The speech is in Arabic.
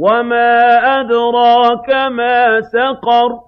وَمَا أَدْرَاكَ مَا سَقَرُ